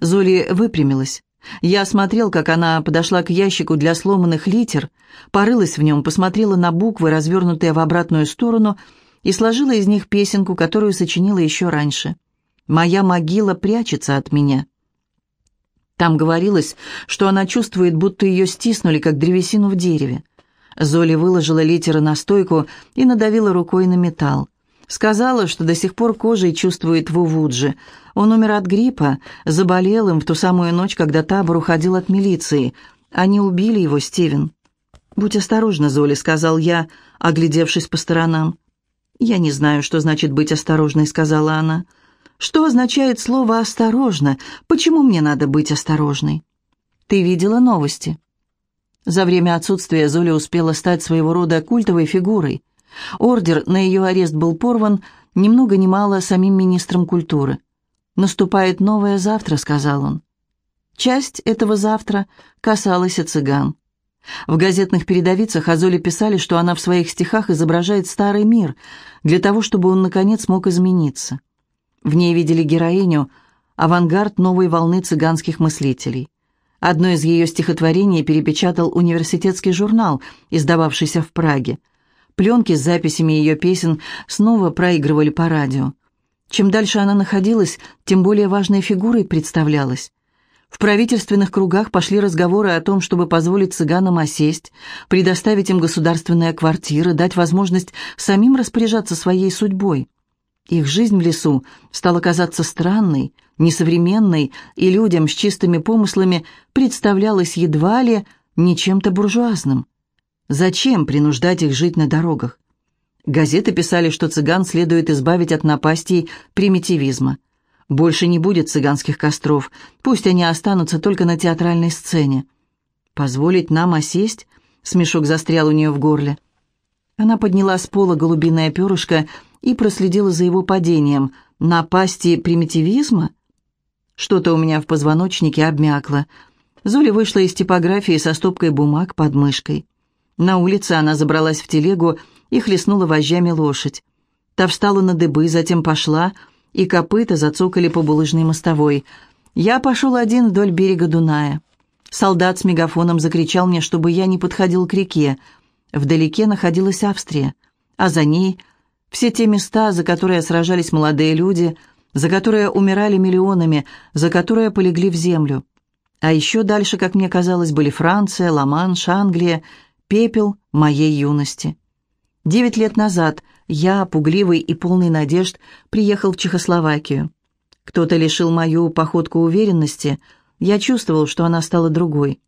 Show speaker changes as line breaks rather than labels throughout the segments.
Золи выпрямилась. Я смотрел, как она подошла к ящику для сломанных литер, порылась в нем, посмотрела на буквы, развернутые в обратную сторону, и сложила из них песенку, которую сочинила еще раньше. «Моя могила прячется от меня». Там говорилось, что она чувствует, будто ее стиснули, как древесину в дереве. Золи выложила литеры на стойку и надавила рукой на металл. Сказала, что до сих пор кожей чувствует Вувуджи. Он умер от гриппа, заболел им в ту самую ночь, когда табор уходил от милиции. Они убили его, Стивен. «Будь осторожна, Золи», — сказал я, оглядевшись по сторонам. «Я не знаю, что значит быть осторожной», — сказала она. «Что означает слово «осторожно»? Почему мне надо быть осторожной?» «Ты видела новости?» За время отсутствия Золя успела стать своего рода культовой фигурой. Ордер на ее арест был порван ни много ни мало самим министром культуры. «Наступает новое завтра», — сказал он. Часть этого завтра касалась и цыган. В газетных передовицах о писали, что она в своих стихах изображает старый мир, для того, чтобы он, наконец, мог измениться. В ней видели героиню, авангард новой волны цыганских мыслителей. Одно из ее стихотворений перепечатал университетский журнал, издававшийся в Праге. Пленки с записями ее песен снова проигрывали по радио. Чем дальше она находилась, тем более важной фигурой представлялась. В правительственных кругах пошли разговоры о том, чтобы позволить цыганам осесть, предоставить им государственные квартиры, дать возможность самим распоряжаться своей судьбой. Их жизнь в лесу стала казаться странной, несовременной, и людям с чистыми помыслами представлялась едва ли не чем-то буржуазным. Зачем принуждать их жить на дорогах? Газеты писали, что цыган следует избавить от напастей примитивизма. Больше не будет цыганских костров, пусть они останутся только на театральной сцене. «Позволить нам осесть?» — смешок застрял у нее в горле. Она подняла с пола голубиное перышко и проследила за его падением. «Напасти примитивизма?» Что-то у меня в позвоночнике обмякло. Золя вышла из типографии со стопкой бумаг под мышкой. На улице она забралась в телегу и хлестнула вожжами лошадь. Та встала на дыбы, затем пошла, и копыта зацокали по булыжной мостовой. Я пошел один вдоль берега Дуная. Солдат с мегафоном закричал мне, чтобы я не подходил к реке. Вдалеке находилась Австрия, а за ней все те места, за которые сражались молодые люди — за которые умирали миллионами, за которые полегли в землю. А еще дальше, как мне казалось, были Франция, Ла-Манш, Англия, пепел моей юности. Девять лет назад я, пугливый и полный надежд, приехал в Чехословакию. Кто-то лишил мою походку уверенности, я чувствовал, что она стала другой.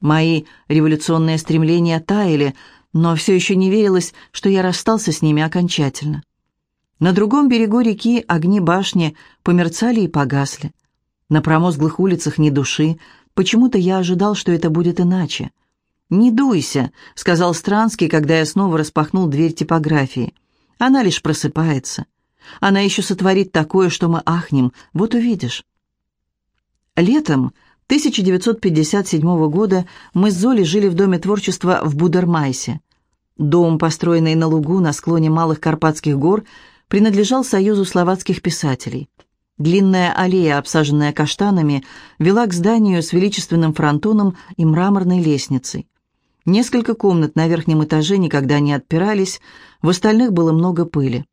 Мои революционные стремления таяли, но все еще не верилось, что я расстался с ними окончательно. На другом берегу реки огни башни померцали и погасли. На промозглых улицах ни души. Почему-то я ожидал, что это будет иначе. «Не дуйся», — сказал Странский, когда я снова распахнул дверь типографии. «Она лишь просыпается. Она еще сотворит такое, что мы ахнем. Вот увидишь». Летом 1957 года мы с Золей жили в Доме творчества в Будермайсе. Дом, построенный на лугу на склоне Малых Карпатских гор, принадлежал Союзу словацких писателей. Длинная аллея, обсаженная каштанами, вела к зданию с величественным фронтоном и мраморной лестницей. Несколько комнат на верхнем этаже никогда не отпирались, в остальных было много пыли.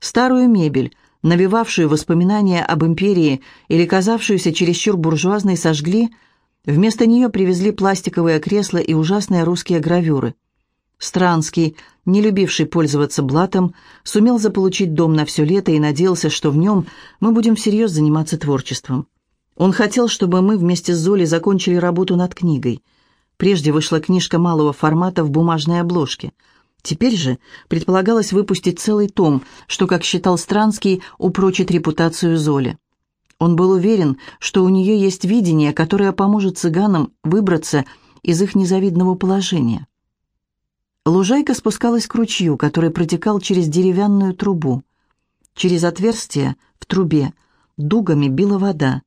Старую мебель, навевавшую воспоминания об империи или казавшуюся чересчур буржуазной, сожгли, вместо нее привезли пластиковые кресла и ужасные русские гравюры. Странский, не любивший пользоваться блатом, сумел заполучить дом на все лето и надеялся, что в нем мы будем всерьез заниматься творчеством. Он хотел, чтобы мы вместе с Золей закончили работу над книгой. Прежде вышла книжка малого формата в бумажной обложке. Теперь же предполагалось выпустить целый том, что, как считал Странский, упрочит репутацию Золи. Он был уверен, что у нее есть видение, которое поможет цыганам выбраться из их незавидного положения. Лужайка спускалась к ручью, который протекал через деревянную трубу. Через отверстие в трубе дугами била вода,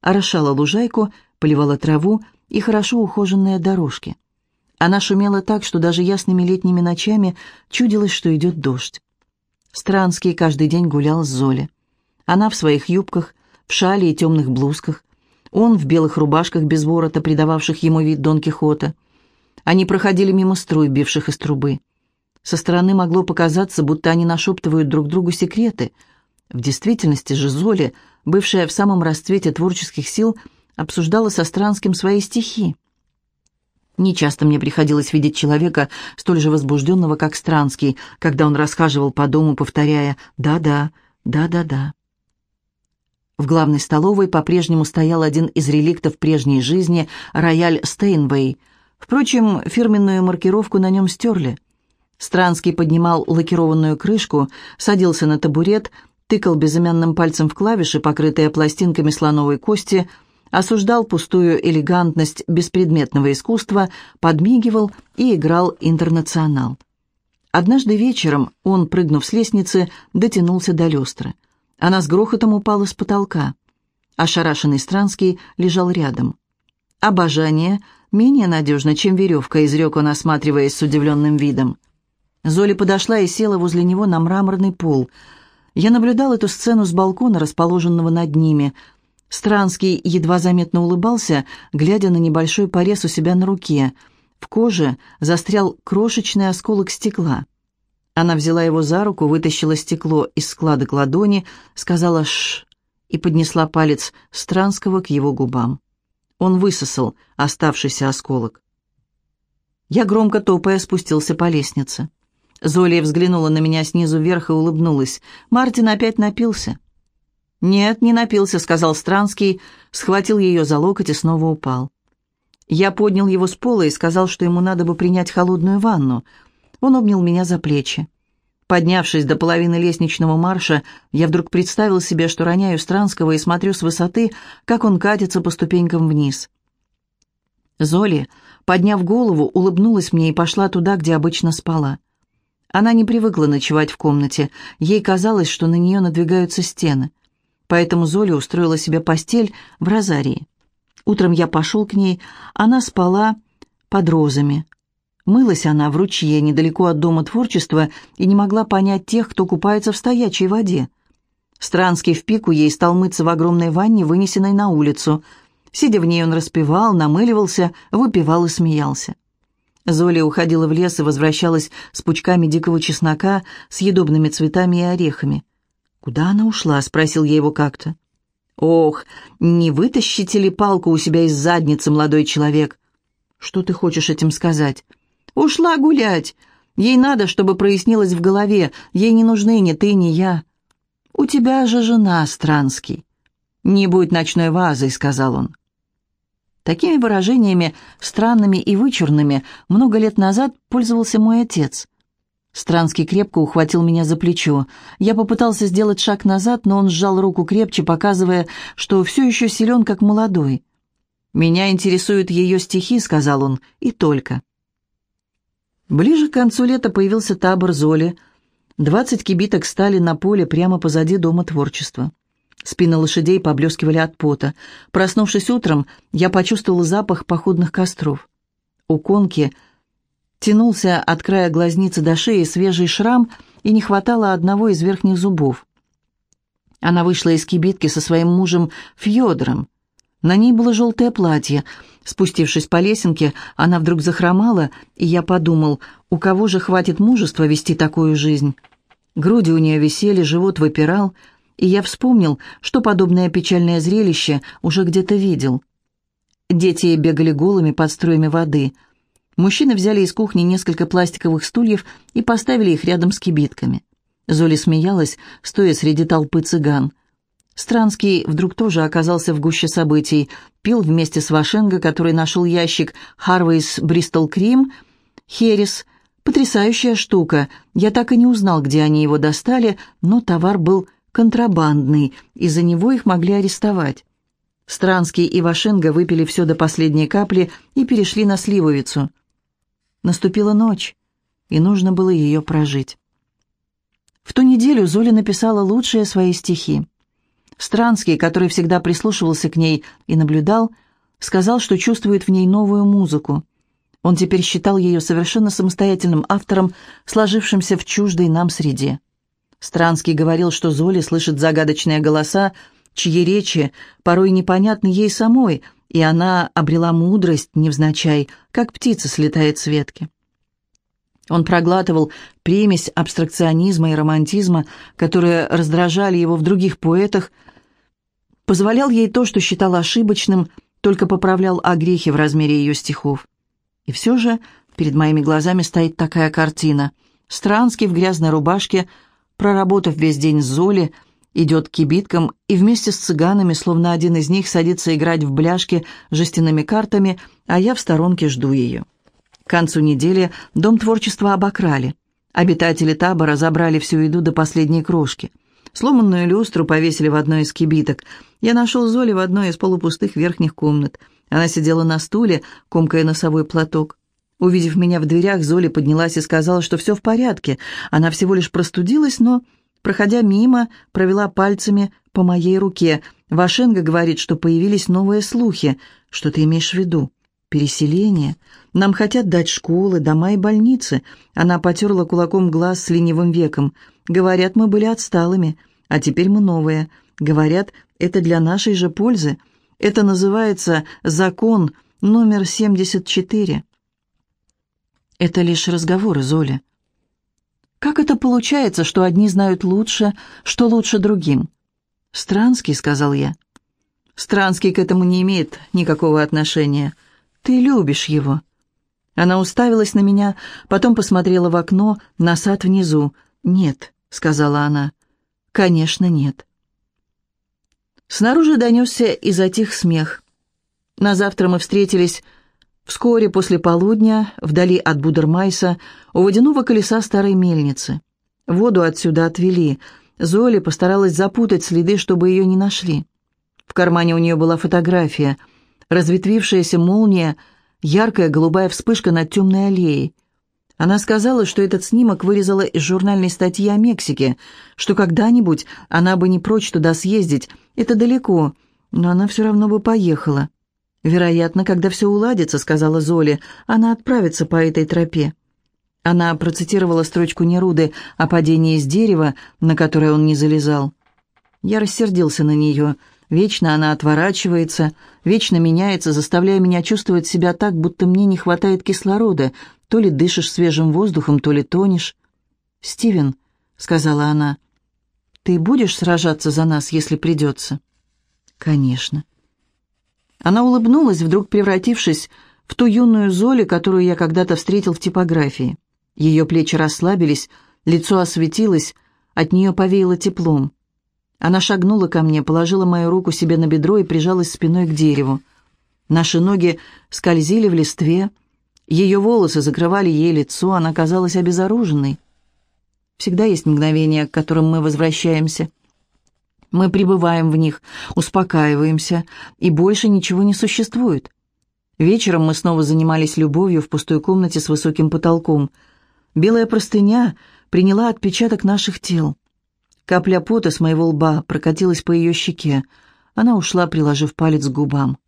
орошала лужайку, поливала траву и хорошо ухоженные дорожки. Она шумела так, что даже ясными летними ночами чудилось, что идет дождь. Странский каждый день гулял с Золи. Она в своих юбках, в шале и темных блузках. Он в белых рубашках без ворота, придававших ему вид Дон Кихота. Они проходили мимо струй, бивших из трубы. Со стороны могло показаться, будто они нашептывают друг другу секреты. В действительности же Золи, бывшая в самом расцвете творческих сил, обсуждала со Странским свои стихи. Нечасто мне приходилось видеть человека, столь же возбужденного, как Странский, когда он расхаживал по дому, повторяя «да-да, да-да-да». В главной столовой по-прежнему стоял один из реликтов прежней жизни – рояль Стейнвей. Впрочем, фирменную маркировку на нем стерли. Странский поднимал лакированную крышку, садился на табурет, тыкал безымянным пальцем в клавиши, покрытые пластинками слоновой кости – осуждал пустую элегантность беспредметного искусства, подмигивал и играл интернационал. Однажды вечером он, прыгнув с лестницы, дотянулся до люстры. Она с грохотом упала с потолка. Ошарашенный Странский лежал рядом. «Обожание менее надежно, чем веревка», — изрек он, осматриваясь с удивленным видом. Золи подошла и села возле него на мраморный пол. Я наблюдал эту сцену с балкона, расположенного над ними — Странский едва заметно улыбался, глядя на небольшой порез у себя на руке. В коже застрял крошечный осколок стекла. Она взяла его за руку, вытащила стекло из складок ладони, сказала «шш» и поднесла палец Странского к его губам. Он высосал оставшийся осколок. Я громко топая спустился по лестнице. Золия взглянула на меня снизу вверх и улыбнулась. Мартин опять напился. «Нет, не напился», — сказал Странский, схватил ее за локоть и снова упал. Я поднял его с пола и сказал, что ему надо бы принять холодную ванну. Он обнял меня за плечи. Поднявшись до половины лестничного марша, я вдруг представил себе, что роняю Странского и смотрю с высоты, как он катится по ступенькам вниз. Золи, подняв голову, улыбнулась мне и пошла туда, где обычно спала. Она не привыкла ночевать в комнате, ей казалось, что на нее надвигаются стены поэтому Золя устроила себе постель в розарии. Утром я пошел к ней, она спала под розами. Мылась она в ручье недалеко от Дома творчества и не могла понять тех, кто купается в стоячей воде. Странский в пику ей стал мыться в огромной ванне, вынесенной на улицу. Сидя в ней, он распевал, намыливался, выпивал и смеялся. Золя уходила в лес и возвращалась с пучками дикого чеснока, съедобными цветами и орехами. «Куда она ушла?» — спросил я его как-то. «Ох, не вытащите ли палку у себя из задницы, молодой человек?» «Что ты хочешь этим сказать?» «Ушла гулять. Ей надо, чтобы прояснилось в голове. Ей не нужны ни ты, ни я». «У тебя же жена, Странский». «Не будь ночной вазой», — сказал он. Такими выражениями, странными и вычурными, много лет назад пользовался мой отец — Странский крепко ухватил меня за плечо. Я попытался сделать шаг назад, но он сжал руку крепче, показывая, что все еще силен, как молодой. «Меня интересуют ее стихи», — сказал он, — «и только». Ближе к концу лета появился табор Золи. Двадцать кибиток стали на поле прямо позади Дома творчества. Спины лошадей поблескивали от пота. Проснувшись утром, я почувствовал запах походных костров. У конки — Тянулся от края глазницы до шеи свежий шрам, и не хватало одного из верхних зубов. Она вышла из кибитки со своим мужем Фьодором. На ней было желтое платье. Спустившись по лесенке, она вдруг захромала, и я подумал, у кого же хватит мужества вести такую жизнь? Груди у нее висели, живот выпирал, и я вспомнил, что подобное печальное зрелище уже где-то видел. Дети бегали голыми под струями воды — Мужчины взяли из кухни несколько пластиковых стульев и поставили их рядом с кибитками. Золи смеялась, стоя среди толпы цыган. Странский вдруг тоже оказался в гуще событий. Пил вместе с Вашенго, который нашел ящик «Харвейс Бристол Крим», «Херес». Потрясающая штука. Я так и не узнал, где они его достали, но товар был контрабандный, и за него их могли арестовать. Странский и Вашенго выпили все до последней капли и перешли на сливовицу. Наступила ночь, и нужно было ее прожить. В ту неделю Золя написала лучшие свои стихи. Странский, который всегда прислушивался к ней и наблюдал, сказал, что чувствует в ней новую музыку. Он теперь считал ее совершенно самостоятельным автором, сложившимся в чуждой нам среде. Странский говорил, что Золи слышит загадочные голоса, чьи речи порой непонятны ей самой, и она обрела мудрость невзначай, как птица слетает с ветки. Он проглатывал примесь абстракционизма и романтизма, которые раздражали его в других поэтах, позволял ей то, что считал ошибочным, только поправлял огрехи в размере ее стихов. И все же перед моими глазами стоит такая картина. Странский в грязной рубашке, проработав весь день с Золи, идет к кибиткам и вместе с цыганами, словно один из них, садится играть в бляшки жестяными картами, а я в сторонке жду ее. К концу недели Дом творчества обокрали. Обитатели табора забрали всю еду до последней крошки. Сломанную люстру повесили в одной из кибиток. Я нашел Золи в одной из полупустых верхних комнат. Она сидела на стуле, комкая носовой платок. Увидев меня в дверях, Золи поднялась и сказала, что все в порядке. Она всего лишь простудилась, но, проходя мимо, провела пальцами по моей руке. Вашенга говорит, что появились новые слухи. Что ты имеешь в виду? Переселение. Нам хотят дать школы, дома и больницы. Она потерла кулаком глаз с ленивым веком. Говорят, мы были отсталыми, а теперь мы новые. Говорят, это для нашей же пользы. Это называется закон номер 74. Это лишь разговоры, Золя. Как это получается, что одни знают лучше, что лучше другим? Странский, сказал я. Странский к этому не имеет никакого отношения. Ты любишь его». Она уставилась на меня, потом посмотрела в окно, на сад внизу. «Нет», — сказала она. «Конечно, нет». Снаружи донесся и затих смех. На завтра мы встретились вскоре после полудня, вдали от Будермайса, у водяного колеса старой мельницы. Воду отсюда отвели. Золи постаралась запутать следы, чтобы ее не нашли. В кармане у нее была фотография — разветвившаяся молния, яркая голубая вспышка над темной аллеей. Она сказала, что этот снимок вырезала из журнальной статьи о Мексике, что когда-нибудь она бы не прочь туда съездить, это далеко, но она все равно бы поехала. «Вероятно, когда все уладится», — сказала Золи, — «она отправится по этой тропе». Она процитировала строчку Неруды о падении с дерева, на которое он не залезал. Я рассердился на нее — Вечно она отворачивается, вечно меняется, заставляя меня чувствовать себя так, будто мне не хватает кислорода. То ли дышишь свежим воздухом, то ли тонешь. «Стивен», — сказала она, — «ты будешь сражаться за нас, если придется?» «Конечно». Она улыбнулась, вдруг превратившись в ту юную Золи, которую я когда-то встретил в типографии. Ее плечи расслабились, лицо осветилось, от нее повеяло теплом. Она шагнула ко мне, положила мою руку себе на бедро и прижалась спиной к дереву. Наши ноги скользили в листве, ее волосы закрывали ей лицо, она казалась обезоруженной. Всегда есть мгновения, к которым мы возвращаемся. Мы пребываем в них, успокаиваемся, и больше ничего не существует. Вечером мы снова занимались любовью в пустой комнате с высоким потолком. Белая простыня приняла отпечаток наших тел. Капля пота с моего лба прокатилась по ее щеке. Она ушла, приложив палец к губам.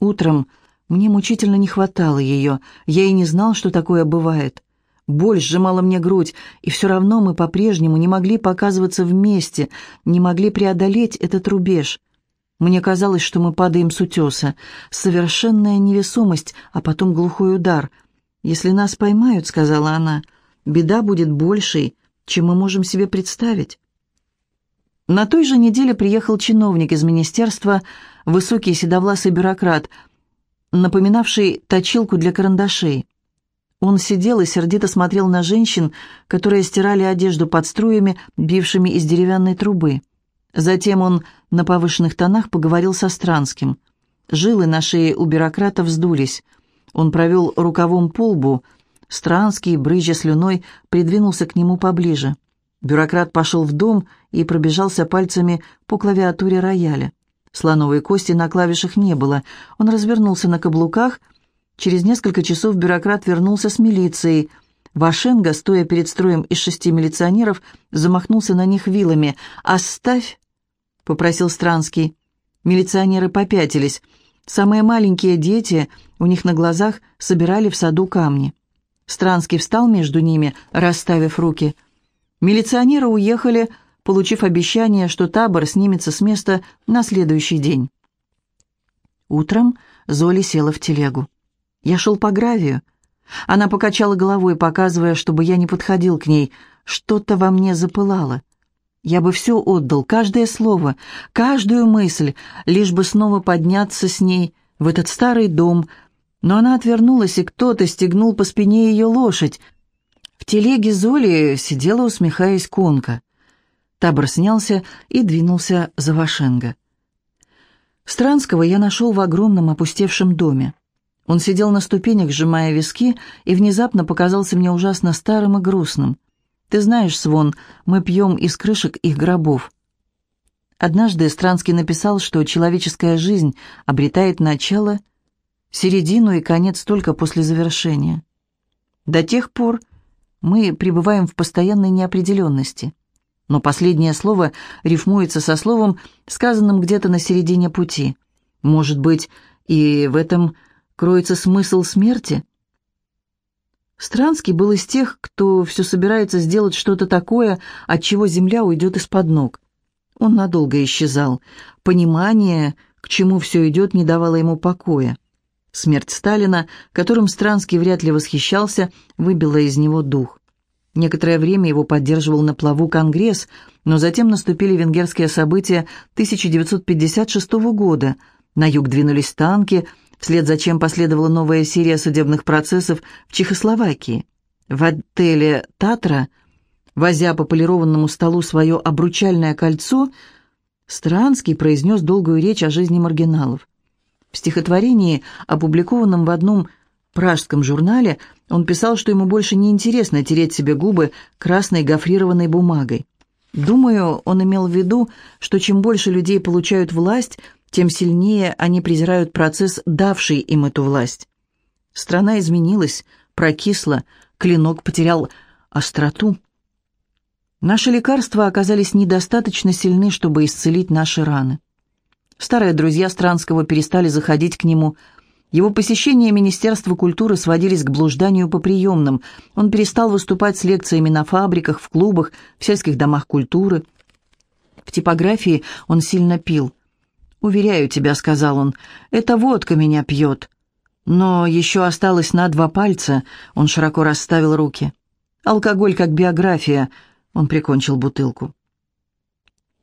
Утром мне мучительно не хватало ее. Я и не знал, что такое бывает. Боль сжимала мне грудь, и все равно мы по-прежнему не могли показываться вместе, не могли преодолеть этот рубеж. Мне казалось, что мы падаем с утеса. Совершенная невесомость, а потом глухой удар. «Если нас поймают», — сказала она, — «беда будет большей, чем мы можем себе представить». На той же неделе приехал чиновник из министерства, высокий седовласый бюрократ, напоминавший точилку для карандашей. Он сидел и сердито смотрел на женщин, которые стирали одежду под струями, бившими из деревянной трубы. Затем он на повышенных тонах поговорил со Странским. Жилы на шее у бюрократа вздулись. Он провел рукавом по лбу. Странский, брызжа слюной, придвинулся к нему поближе. Бюрократ пошел в дом и пробежался пальцами по клавиатуре рояля. Слоновой кости на клавишах не было. Он развернулся на каблуках. Через несколько часов бюрократ вернулся с милицией. Вашенга, стоя перед строем из шести милиционеров, замахнулся на них вилами. «Оставь!» — попросил Странский. Милиционеры попятились. Самые маленькие дети у них на глазах собирали в саду камни. Странский встал между ними, расставив руки — Милиционеры уехали, получив обещание, что табор снимется с места на следующий день. Утром Золи села в телегу. Я шел по гравию. Она покачала головой, показывая, чтобы я не подходил к ней. Что-то во мне запылало. Я бы все отдал, каждое слово, каждую мысль, лишь бы снова подняться с ней в этот старый дом. Но она отвернулась, и кто-то стегнул по спине ее лошадь. В телеге Золи сидела, усмехаясь, конка. Табор снялся и двинулся за Вашенго. Странского я нашел в огромном опустевшем доме. Он сидел на ступенях, сжимая виски, и внезапно показался мне ужасно старым и грустным. «Ты знаешь, Свон, мы пьем из крышек их гробов». Однажды Странский написал, что человеческая жизнь обретает начало, середину и конец только после завершения. До тех пор мы пребываем в постоянной неопределенности. Но последнее слово рифмуется со словом, сказанным где-то на середине пути. Может быть, и в этом кроется смысл смерти? Странский был из тех, кто все собирается сделать что-то такое, от чего земля уйдет из-под ног. Он надолго исчезал. Понимание, к чему все идет, не давало ему покоя. Смерть Сталина, которым Странский вряд ли восхищался, выбила из него дух. Некоторое время его поддерживал на плаву Конгресс, но затем наступили венгерские события 1956 года. На юг двинулись танки – вслед за чем последовала новая серия судебных процессов в Чехословакии. В отеле «Татра», возя по полированному столу свое обручальное кольцо, Странский произнес долгую речь о жизни маргиналов. В стихотворении, опубликованном в одном пражском журнале, он писал, что ему больше не интересно тереть себе губы красной гофрированной бумагой. Думаю, он имел в виду, что чем больше людей получают власть, тем сильнее они презирают процесс, давший им эту власть. Страна изменилась, прокисла, клинок потерял остроту. Наши лекарства оказались недостаточно сильны, чтобы исцелить наши раны. Старые друзья Странского перестали заходить к нему. Его посещения Министерства культуры сводились к блужданию по приемным. Он перестал выступать с лекциями на фабриках, в клубах, в сельских домах культуры. В типографии он сильно пил – «Уверяю тебя», — сказал он, — «эта водка меня пьет». Но еще осталось на два пальца, он широко расставил руки. «Алкоголь как биография», — он прикончил бутылку.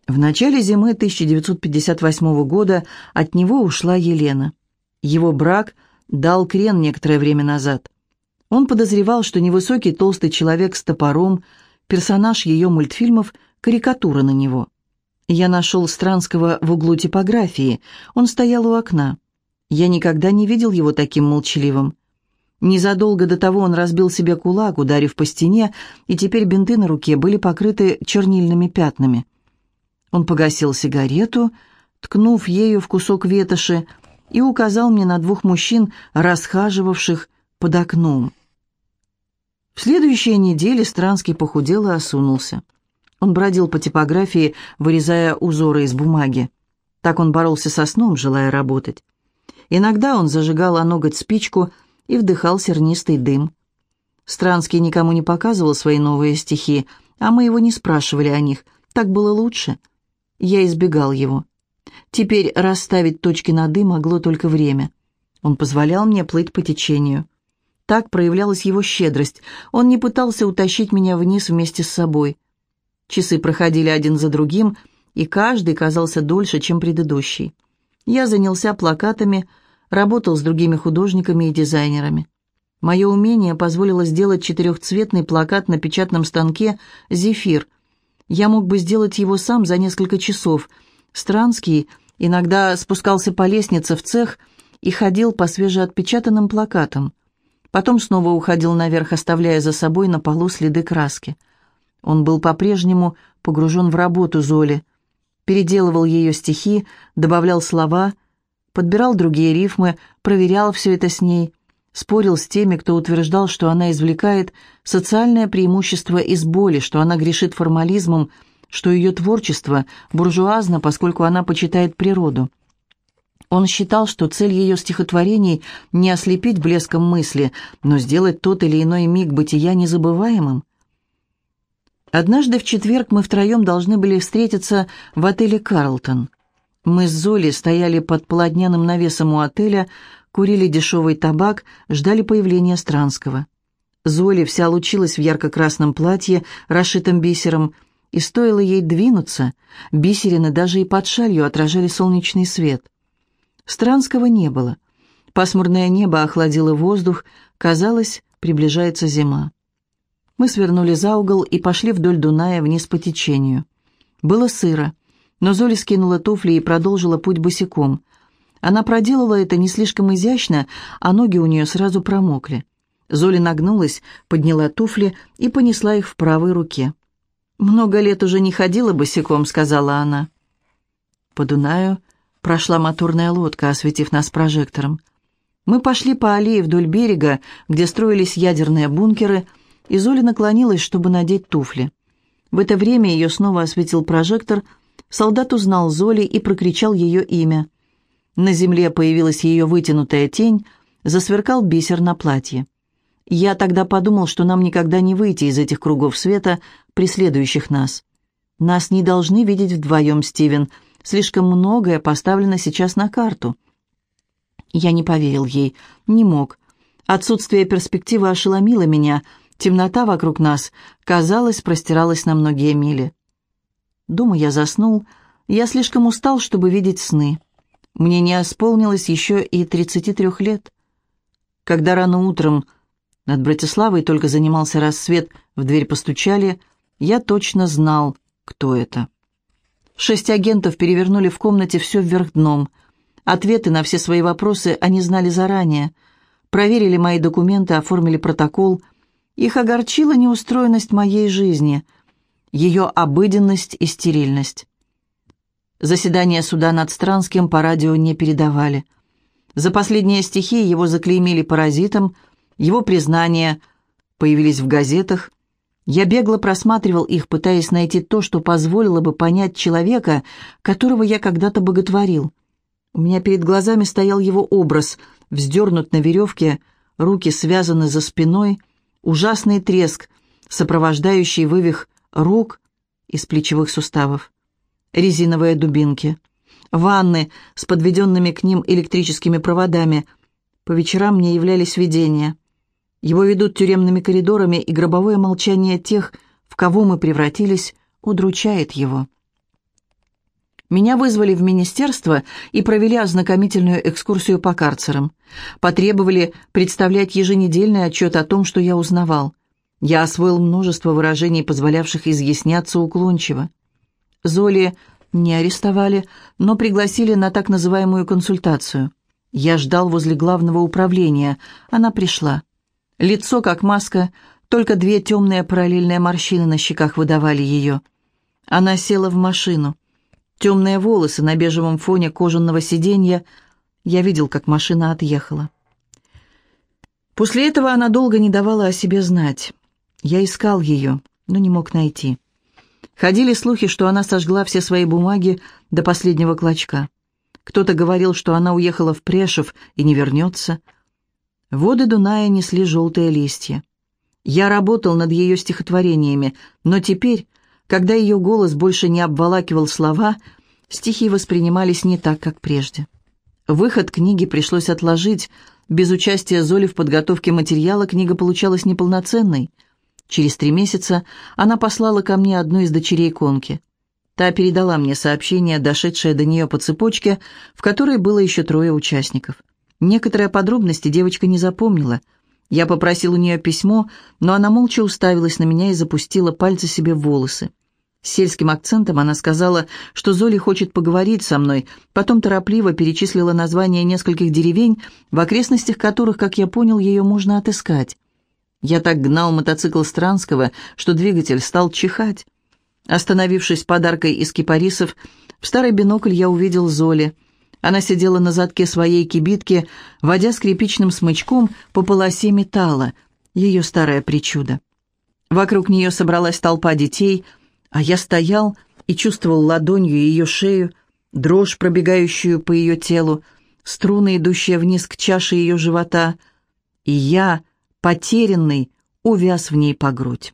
В начале зимы 1958 года от него ушла Елена. Его брак дал крен некоторое время назад. Он подозревал, что невысокий толстый человек с топором, персонаж ее мультфильмов, карикатура на него. Я нашел Странского в углу типографии. Он стоял у окна. Я никогда не видел его таким молчаливым. Незадолго до того он разбил себе кулак, ударив по стене, и теперь бинты на руке были покрыты чернильными пятнами. Он погасил сигарету, ткнув ею в кусок ветоши, и указал мне на двух мужчин, расхаживавших под окном. В следующей неделе Странский похудел и осунулся. Он бродил по типографии, вырезая узоры из бумаги. Так он боролся со сном, желая работать. Иногда он зажигал о ноготь спичку и вдыхал сернистый дым. Странский никому не показывал свои новые стихи, а мы его не спрашивали о них. Так было лучше. Я избегал его. Теперь расставить точки над «и» могло только время. Он позволял мне плыть по течению. Так проявлялась его щедрость. Он не пытался утащить меня вниз вместе с собой. Часы проходили один за другим, и каждый казался дольше, чем предыдущий. Я занялся плакатами, работал с другими художниками и дизайнерами. Мое умение позволило сделать четырехцветный плакат на печатном станке «Зефир». Я мог бы сделать его сам за несколько часов. Странский иногда спускался по лестнице в цех и ходил по свежеотпечатанным плакатам. Потом снова уходил наверх, оставляя за собой на полу следы краски. Он был по-прежнему погружен в работу Золи, переделывал ее стихи, добавлял слова, подбирал другие рифмы, проверял все это с ней, спорил с теми, кто утверждал, что она извлекает социальное преимущество из боли, что она грешит формализмом, что ее творчество буржуазно, поскольку она почитает природу. Он считал, что цель ее стихотворений не ослепить блеском мысли, но сделать тот или иной миг бытия незабываемым. Однажды в четверг мы втроем должны были встретиться в отеле «Карлтон». Мы с Золи стояли под полотняным навесом у отеля, курили дешевый табак, ждали появления Странского. Золи вся лучилась в ярко-красном платье, расшитом бисером, и стоило ей двинуться, бисерины даже и под шалью отражали солнечный свет. Странского не было. Пасмурное небо охладило воздух, казалось, приближается зима. Мы свернули за угол и пошли вдоль Дуная вниз по течению. Было сыро, но Золя скинула туфли и продолжила путь босиком. Она проделала это не слишком изящно, а ноги у нее сразу промокли. Золя нагнулась, подняла туфли и понесла их в правой руке. «Много лет уже не ходила босиком», — сказала она. По Дунаю прошла моторная лодка, осветив нас прожектором. Мы пошли по аллее вдоль берега, где строились ядерные бункеры, и Золя наклонилась, чтобы надеть туфли. В это время ее снова осветил прожектор, солдат узнал Золи и прокричал ее имя. На земле появилась ее вытянутая тень, засверкал бисер на платье. Я тогда подумал, что нам никогда не выйти из этих кругов света, преследующих нас. Нас не должны видеть вдвоем, Стивен. Слишком многое поставлено сейчас на карту. Я не поверил ей, не мог. Отсутствие перспективы ошеломило меня. Темнота вокруг нас, казалось, простиралась на многие мили. Дома я заснул. Я слишком устал, чтобы видеть сны. Мне не исполнилось еще и 33 лет. Когда рано утром над Братиславой только занимался рассвет, в дверь постучали, я точно знал, кто это. Шесть агентов перевернули в комнате все вверх дном — Ответы на все свои вопросы они знали заранее. Проверили мои документы, оформили протокол. Их огорчила неустроенность моей жизни, ее обыденность и стерильность. Заседание суда над Странским по радио не передавали. За последние стихи его заклеймили паразитом, его признания появились в газетах. Я бегло просматривал их, пытаясь найти то, что позволило бы понять человека, которого я когда-то боготворил. У меня перед глазами стоял его образ, вздернут на веревке, руки связаны за спиной, ужасный треск, сопровождающий вывих рук из плечевых суставов, резиновые дубинки, ванны с подведенными к ним электрическими проводами. По вечерам мне являлись видения. Его ведут тюремными коридорами, и гробовое молчание тех, в кого мы превратились, удручает его. Меня вызвали в министерство и провели ознакомительную экскурсию по карцерам. Потребовали представлять еженедельный отчет о том, что я узнавал. Я освоил множество выражений, позволявших изъясняться уклончиво. Золи не арестовали, но пригласили на так называемую консультацию. Я ждал возле главного управления. Она пришла. Лицо как маска, только две темные параллельные морщины на щеках выдавали ее. Она села в машину. Темные волосы на бежевом фоне кожаного сиденья. Я видел, как машина отъехала. После этого она долго не давала о себе знать. Я искал ее, но не мог найти. Ходили слухи, что она сожгла все свои бумаги до последнего клочка. Кто-то говорил, что она уехала в Прешев и не вернется. Воды Дуная несли желтые листья. Я работал над ее стихотворениями, но теперь, когда ее голос больше не обволакивал слова, стихи воспринимались не так, как прежде. Выход книги пришлось отложить. Без участия Золи в подготовке материала книга получалась неполноценной. Через три месяца она послала ко мне одну из дочерей Конки. Та передала мне сообщение, дошедшее до нее по цепочке, в которой было еще трое участников. Некоторые подробности девочка не запомнила. Я попросил у нее письмо, но она молча уставилась на меня и запустила пальцы себе в волосы. Сельским акцентом она сказала, что Золи хочет поговорить со мной, потом торопливо перечислила названия нескольких деревень, в окрестностях которых, как я понял, ее можно отыскать. Я так гнал мотоцикл Странского, что двигатель стал чихать. Остановившись подаркой из кипарисов, в старый бинокль я увидел Золи. Она сидела на задке своей кибитки, водя скрипичным смычком по полосе металла, ее старое причудо. Вокруг нее собралась толпа детей — а я стоял и чувствовал ладонью ее шею, дрожь, пробегающую по ее телу, струны, идущие вниз к чаше ее живота, и я, потерянный, увяз в ней по грудь.